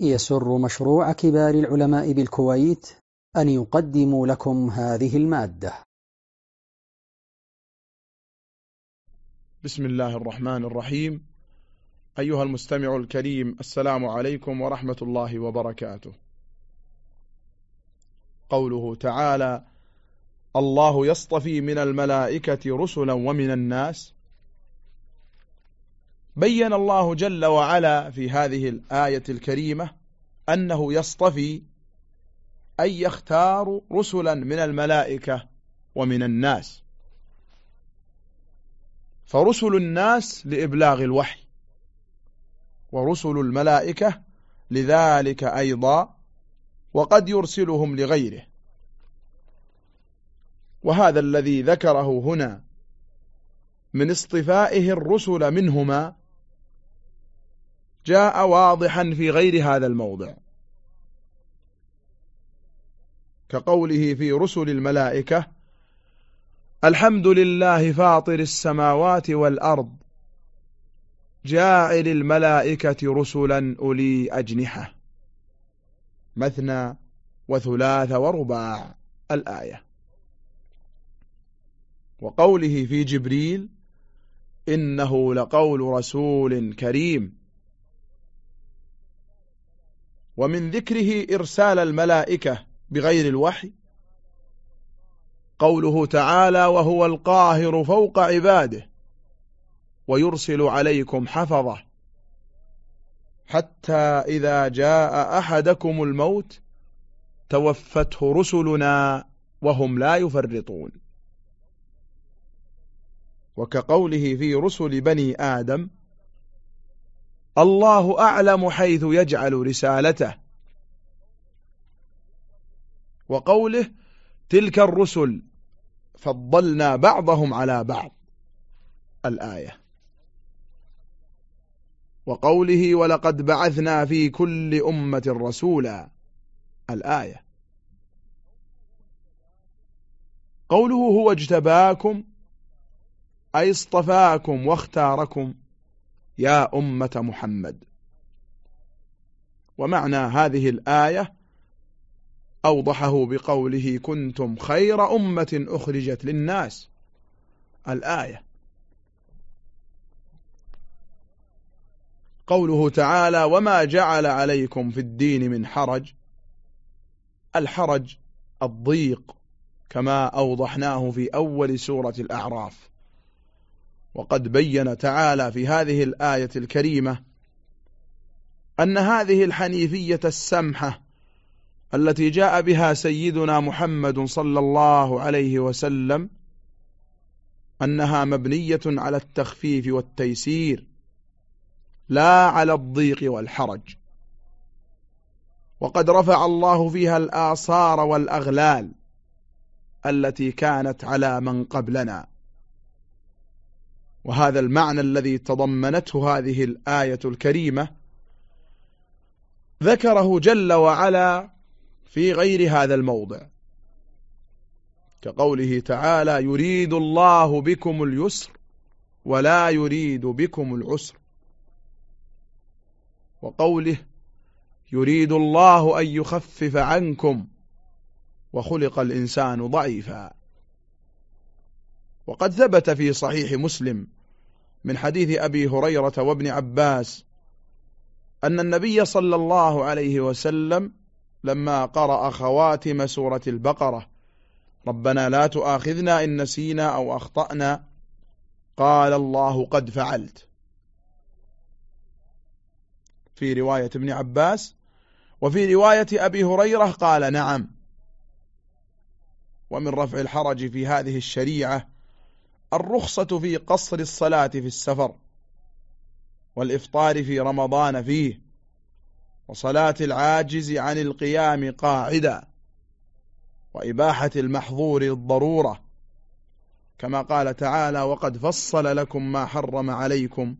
يسر مشروع كبار العلماء بالكويت أن يقدم لكم هذه المادة. بسم الله الرحمن الرحيم. أيها المستمع الكريم السلام عليكم ورحمة الله وبركاته. قوله تعالى الله يصطفي من الملائكة رسلا ومن الناس بين الله جل وعلا في هذه الآية الكريمة أنه يصطفي أي يختار رسلا من الملائكة ومن الناس. فرسل الناس لإبلاغ الوحي ورسل الملائكة لذلك أيضا وقد يرسلهم لغيره. وهذا الذي ذكره هنا من اصطفائه الرسل منهما جاء واضحا في غير هذا الموضع. كقوله في رسل الملائكة الحمد لله فاطر السماوات والأرض جاعل الملائكة رسلا أولي أجنحة. مثنى وثلاث ورباع الآية. وقوله في جبريل إنه لقول رسول كريم ومن ذكره إرسال الملائكة بغير الوحي. قوله تعالى وهو القاهر فوق عباده ويرسل عليكم حفظه. حتى إذا جاء أحدكم الموت توفته رسلنا وهم لا يفرطون. وكقوله في رسل بني آدم الله أعلم حيث يجعل رسالته. وقوله تلك الرسل فضلنا بعضهم على بعض. الآية. وقوله ولقد بعثنا في كل أمة رسولا. الآية. قوله هو اجتباكم أي اصطفاكم واختاركم. يا أمة محمد. ومعنى هذه الآية أوضحه بقوله كنتم خير أمة أخرجت للناس. الآية. قوله تعالى وما جعل عليكم في الدين من حرج الحرج الضيق كما أوضحناه في أول سورة الأعراف. وقد بين تعالى في هذه الآية الكريمة أن هذه الحنيفية السمحة التي جاء بها سيدنا محمد صلى الله عليه وسلم أنها مبنية على التخفيف والتيسير لا على الضيق والحرج. وقد رفع الله فيها الآصار والأغلال التي كانت على من قبلنا. وهذا المعنى الذي تضمنته هذه الآية الكريمة ذكره جل وعلا في غير هذا الموضع كقوله تعالى يريد الله بكم اليسر ولا يريد بكم العسر وقوله يريد الله أن يخفف عنكم وخلق الإنسان ضعيفا وقد ثبت في صحيح مسلم من حديث أبي هريرة وابن عباس أن النبي صلى الله عليه وسلم لما قرأ خواتم سورة البقرة ربنا لا تؤاخذنا إن نسينا أو أخطأنا قال الله قد فعلت. في رواية ابن عباس وفي رواية أبي هريرة قال نعم ومن رفع الحرج في هذه الشريعة الرخصة في قصر الصلاة في السفر والإفطار في رمضان فيه وصلاة العاجز عن القيام قاعدا وإباحة المحظور للضرورة كما قال تعالى وقد فصل لكم ما حرم عليكم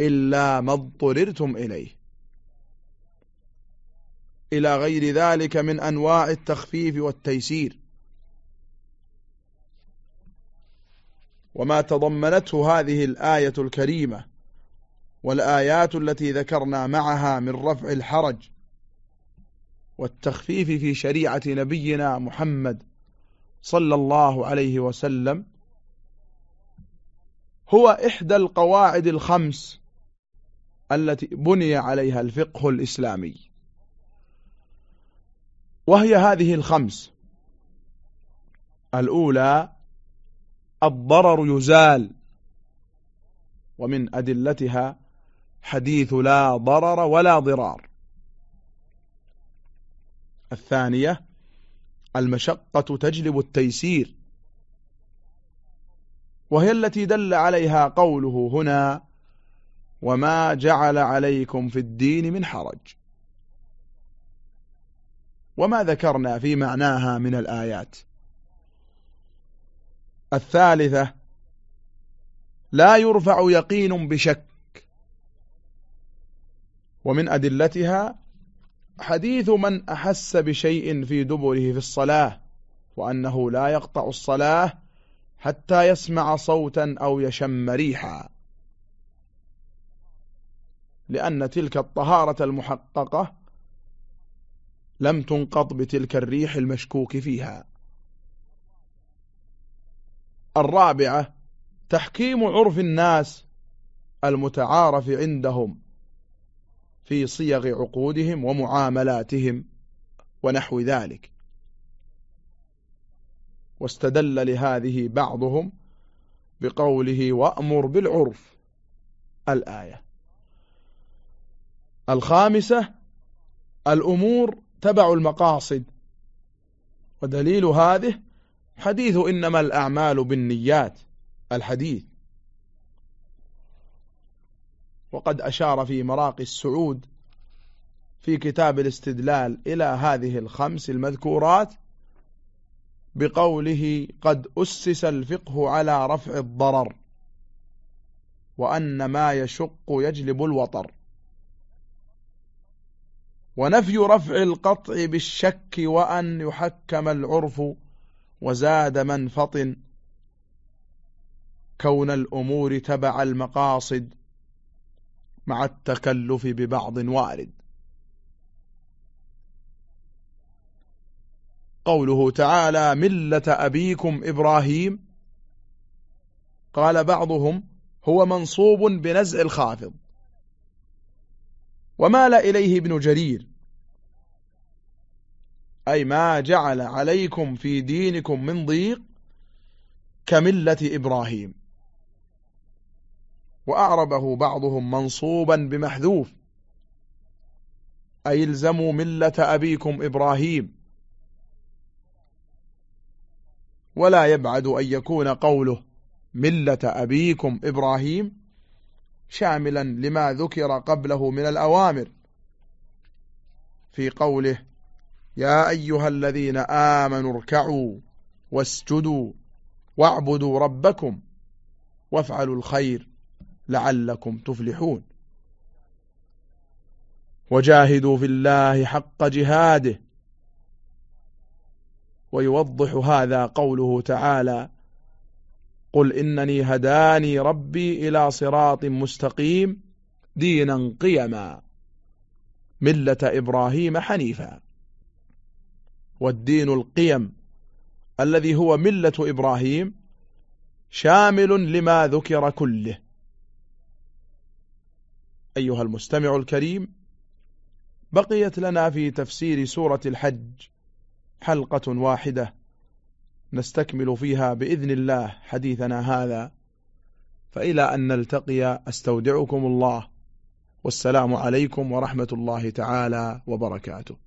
إلا ما اضطررتم إليه. إلى غير ذلك من أنواع التخفيف والتيسير. وما تضمنته هذه الآية الكريمة والآيات التي ذكرنا معها من رفع الحرج والتخفيف في شريعة نبينا محمد صلى الله عليه وسلم هو إحدى القواعد الخمس التي بني عليها الفقه الإسلامي. وهي هذه الخمس. الأولى الضرر يزال. ومن أدلتها حديث لا ضرر ولا ضرار. الثانية المشقة تجلب التيسير. وهي التي دل عليها قوله هنا وما جعل عليكم في الدين من حرج. وما ذكرنا في معناها من الآيات. الثالثة لا يرفع يقين بشك. ومن أدلتها حديث من أحس بشيء في دبره في الصلاة وأنه لا يقطع الصلاة حتى يسمع صوتا أو يشم ريحا. لأن تلك الطهارة المحققة لم تنقض بتلك الريح المشكوك فيها. الرابعة تحكيم عرف الناس المتعارف عندهم في صيغ عقودهم ومعاملاتهم ونحو ذلك. واستدل لهذه بعضهم بقوله وأمر بالعرف. الآية. الخامسة الأمور تبع المقاصد. ودليل هذه حديث إنما الأعمال بالنيات الحديث. وقد أشار في مراقي السعود في كتاب الاستدلال إلى هذه الخمس المذكورات بقوله قد أسس الفقه على رفع الضرر وأن ما يشق يجلب الوطر. ونفي رفع القطع بالشك وأن يحكم العرف وزاد من فطن كون الأمور تبع المقاصد مع التكلف ببعض وارد. قوله تعالى ملة أبيكم إبراهيم قال بعضهم هو منصوب بنزع الخافض ومال إليه ابن جرير. أي ما جعل عليكم في دينكم من ضيق كملة إبراهيم. وأعربه بعضهم منصوبا بمحذوف. أي الزموا ملة أبيكم إبراهيم. ولا يبعد أن يكون قوله ملة أبيكم إبراهيم شاملا لما ذكر قبله من الأوامر. في قوله يا أيها الذين آمنوا اركعوا واسجدوا واعبدوا ربكم وافعلوا الخير لعلكم تفلحون. وجاهدوا في الله حق جهاده. ويوضح هذا قوله تعالى قل إنني هداني ربي إلى صراط مستقيم دينا قيما. ملة إبراهيم حنيفا. والدين القيم الذي هو ملة إبراهيم شامل لما ذكر كله. أيها المستمع الكريم بقيت لنا في تفسير سورة الحج حلقة واحدة. نستكمل فيها بإذن الله حديثنا هذا. فإلى أن نلتقي أستودعكم الله. والسلام عليكم ورحمة الله تعالى وبركاته.